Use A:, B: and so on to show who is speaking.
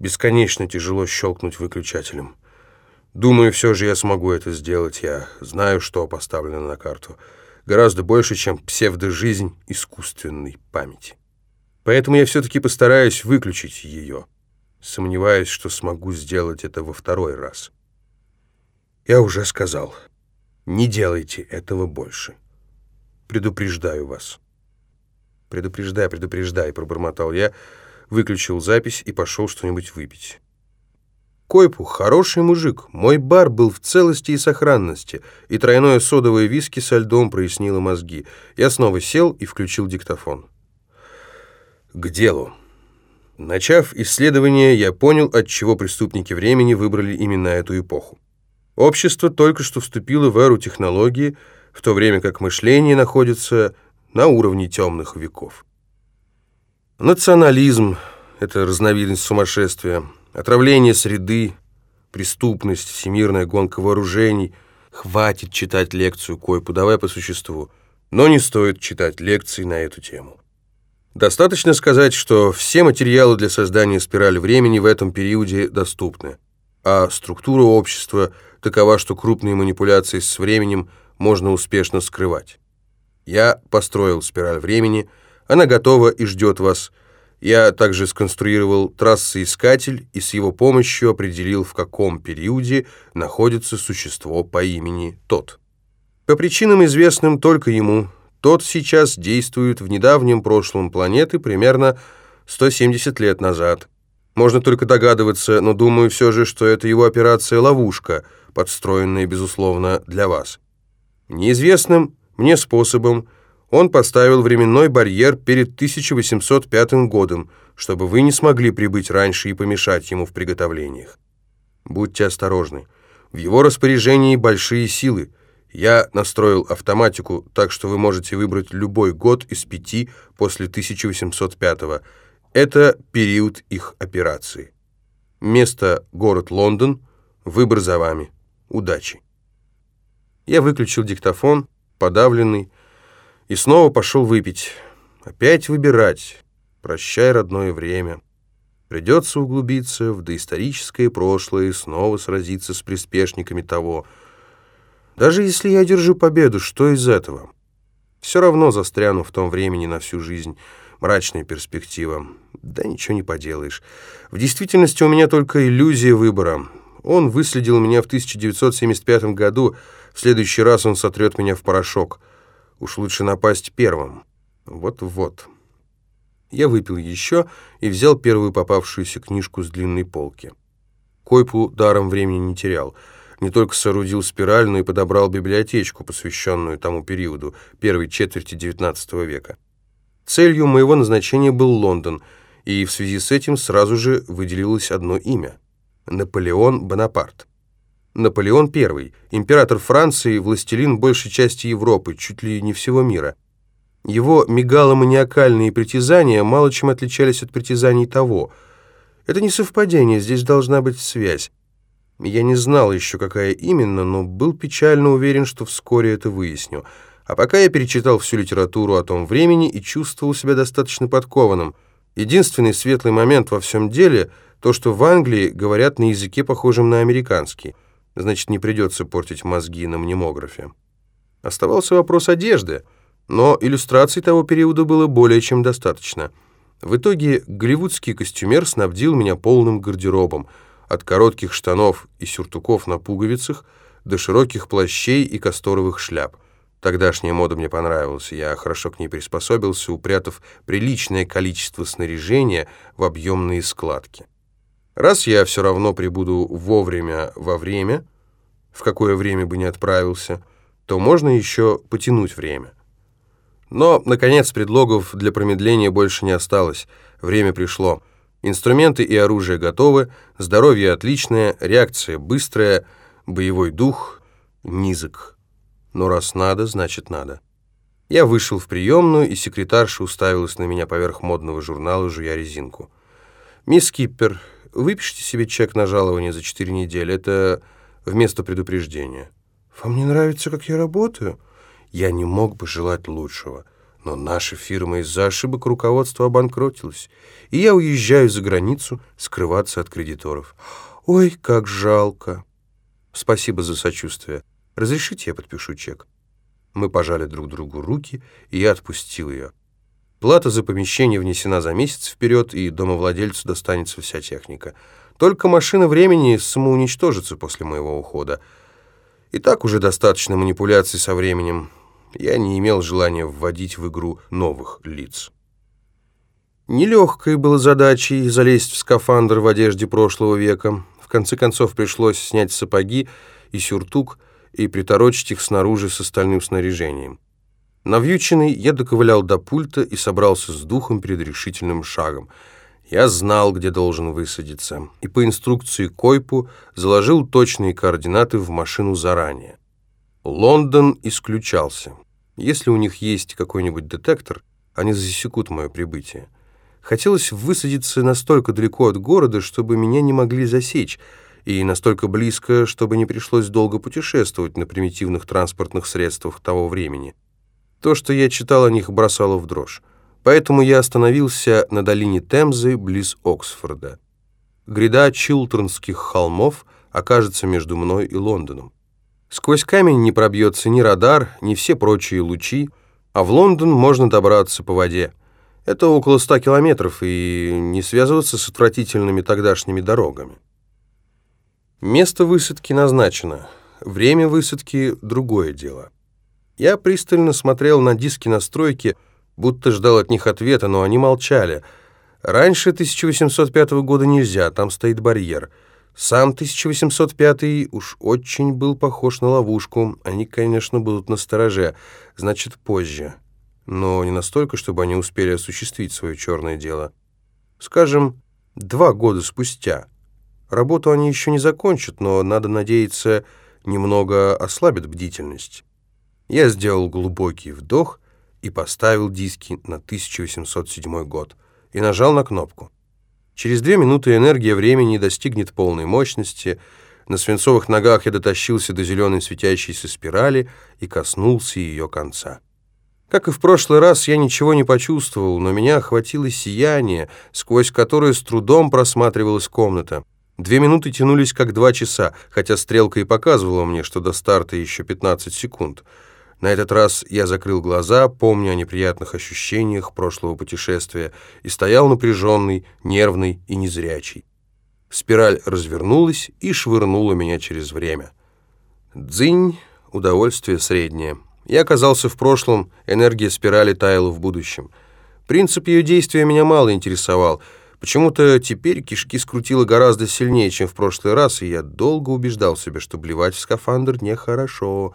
A: Бесконечно тяжело щелкнуть выключателем. Думаю, все же я смогу это сделать. Я знаю, что поставлено на карту. Гораздо больше, чем псевдожизнь искусственной памяти. Поэтому я все-таки постараюсь выключить ее. Сомневаюсь, что смогу сделать это во второй раз. Я уже сказал, не делайте этого больше. Предупреждаю вас. «Предупреждай, предупреждай», — пробормотал я, выключил запись и пошел что-нибудь выпить. Койпу — хороший мужик. Мой бар был в целости и сохранности, и тройное содовое виски со льдом прояснило мозги. Я снова сел и включил диктофон. К делу. Начав исследование, я понял, от чего преступники времени выбрали именно эту эпоху. Общество только что вступило в эру технологии, в то время как мышление находится на уровне темных веков. Национализм — это разновидность сумасшествия, отравление среды, преступность, всемирная гонка вооружений. Хватит читать лекцию Койпу, давай по существу. Но не стоит читать лекции на эту тему. Достаточно сказать, что все материалы для создания спирали времени в этом периоде доступны, а структура общества такова, что крупные манипуляции с временем можно успешно скрывать. Я построил спираль времени, она готова и ждет вас. Я также сконструировал трассоискатель и с его помощью определил, в каком периоде находится существо по имени Тот. По причинам, известным только ему, Тот сейчас действует в недавнем прошлом планеты примерно 170 лет назад. Можно только догадываться, но думаю все же, что это его операция-ловушка, подстроенная, безусловно, для вас. Неизвестным мне способом он поставил временной барьер перед 1805 годом, чтобы вы не смогли прибыть раньше и помешать ему в приготовлениях. Будьте осторожны. В его распоряжении большие силы. Я настроил автоматику, так что вы можете выбрать любой год из пяти после 1805 -го. Это период их операции. Место – город Лондон. Выбор за вами. Удачи. Я выключил диктофон подавленный, и снова пошел выпить. Опять выбирать. Прощай, родное время. Придется углубиться в доисторическое прошлое и снова сразиться с приспешниками того. Даже если я держу победу, что из этого? Все равно застряну в том времени на всю жизнь. Мрачная перспектива. Да ничего не поделаешь. В действительности у меня только иллюзия выбора. Он выследил меня в 1975 году, в следующий раз он сотрет меня в порошок. Уж лучше напасть первым. Вот-вот. Я выпил еще и взял первую попавшуюся книжку с длинной полки. Койпу даром времени не терял. Не только соорудил спираль, но и подобрал библиотечку, посвященную тому периоду, первой четверти XIX века. Целью моего назначения был Лондон, и в связи с этим сразу же выделилось одно имя – Наполеон Бонапарт. Наполеон I, император Франции, властелин большей части Европы, чуть ли не всего мира. Его мегаломаниакальные притязания мало чем отличались от притязаний того. Это не совпадение, здесь должна быть связь. Я не знал еще, какая именно, но был печально уверен, что вскоре это выясню. А пока я перечитал всю литературу о том времени и чувствовал себя достаточно подкованным. Единственный светлый момент во всем деле — то, что в Англии говорят на языке, похожем на американский — значит, не придется портить мозги на мнемографе. Оставался вопрос одежды, но иллюстраций того периода было более чем достаточно. В итоге голливудский костюмер снабдил меня полным гардеробом, от коротких штанов и сюртуков на пуговицах до широких плащей и касторовых шляп. Тогдашняя мода мне понравилась, я хорошо к ней приспособился, упрятав приличное количество снаряжения в объемные складки. Раз я все равно прибуду вовремя во время, в какое время бы не отправился, то можно еще потянуть время. Но, наконец, предлогов для промедления больше не осталось. Время пришло. Инструменты и оружие готовы, здоровье отличное, реакция быстрая, боевой дух низок. Но раз надо, значит надо. Я вышел в приемную, и секретарша уставилась на меня поверх модного журнала, жуя резинку. «Мисс Киппер, выпишите себе чек на жалование за четыре недели. Это вместо предупреждения. «Вам не нравится, как я работаю?» Я не мог бы желать лучшего. Но наша фирма из-за ошибок руководства обанкротилась, и я уезжаю за границу скрываться от кредиторов. Ой, как жалко. Спасибо за сочувствие. Разрешите, я подпишу чек? Мы пожали друг другу руки, и я отпустил ее. Плата за помещение внесена за месяц вперед, и домовладельцу достанется вся техника. Только машина времени самоуничтожится после моего ухода. И так уже достаточно манипуляций со временем. Я не имел желания вводить в игру новых лиц. Нелегкой была задачей залезть в скафандр в одежде прошлого века. В конце концов пришлось снять сапоги и сюртук и приторочить их снаружи с остальным снаряжением. Навьюченный, я доковылял до пульта и собрался с духом перед решительным шагом. Я знал, где должен высадиться, и по инструкции Койпу заложил точные координаты в машину заранее. Лондон исключался. Если у них есть какой-нибудь детектор, они засекут мое прибытие. Хотелось высадиться настолько далеко от города, чтобы меня не могли засечь, и настолько близко, чтобы не пришлось долго путешествовать на примитивных транспортных средствах того времени. То, что я читал о них, бросало в дрожь. Поэтому я остановился на долине Темзы близ Оксфорда. Гряда Чилтернских холмов окажется между мной и Лондоном. Сквозь камень не пробьется ни радар, ни все прочие лучи, а в Лондон можно добраться по воде. Это около ста километров и не связываться с отвратительными тогдашними дорогами. Место высадки назначено. Время высадки — другое дело. Я пристально смотрел на диски настройки, будто ждал от них ответа, но они молчали. Раньше 1805 года нельзя, там стоит барьер. Сам 1805 уж очень был похож на ловушку. Они, конечно, будут на стороже, значит, позже. Но не настолько, чтобы они успели осуществить свое черное дело. Скажем, два года спустя. Работу они еще не закончат, но, надо надеяться, немного ослабят бдительность. Я сделал глубокий вдох и поставил диски на 1807 год и нажал на кнопку. Через две минуты энергия времени достигнет полной мощности. На свинцовых ногах я дотащился до зеленой светящейся спирали и коснулся ее конца. Как и в прошлый раз, я ничего не почувствовал, но меня охватило сияние, сквозь которое с трудом просматривалась комната. Две минуты тянулись как два часа, хотя стрелка и показывала мне, что до старта еще 15 секунд — на этот раз я закрыл глаза, помня о неприятных ощущениях прошлого путешествия, и стоял напряженный, нервный и незрячий. Спираль развернулась и швырнула меня через время. Дзынь, удовольствие среднее. Я оказался в прошлом, энергия спирали таяла в будущем. Принцип ее действия меня мало интересовал. Почему-то теперь кишки скрутило гораздо сильнее, чем в прошлый раз, и я долго убеждал себя, что блевать в скафандр нехорошо.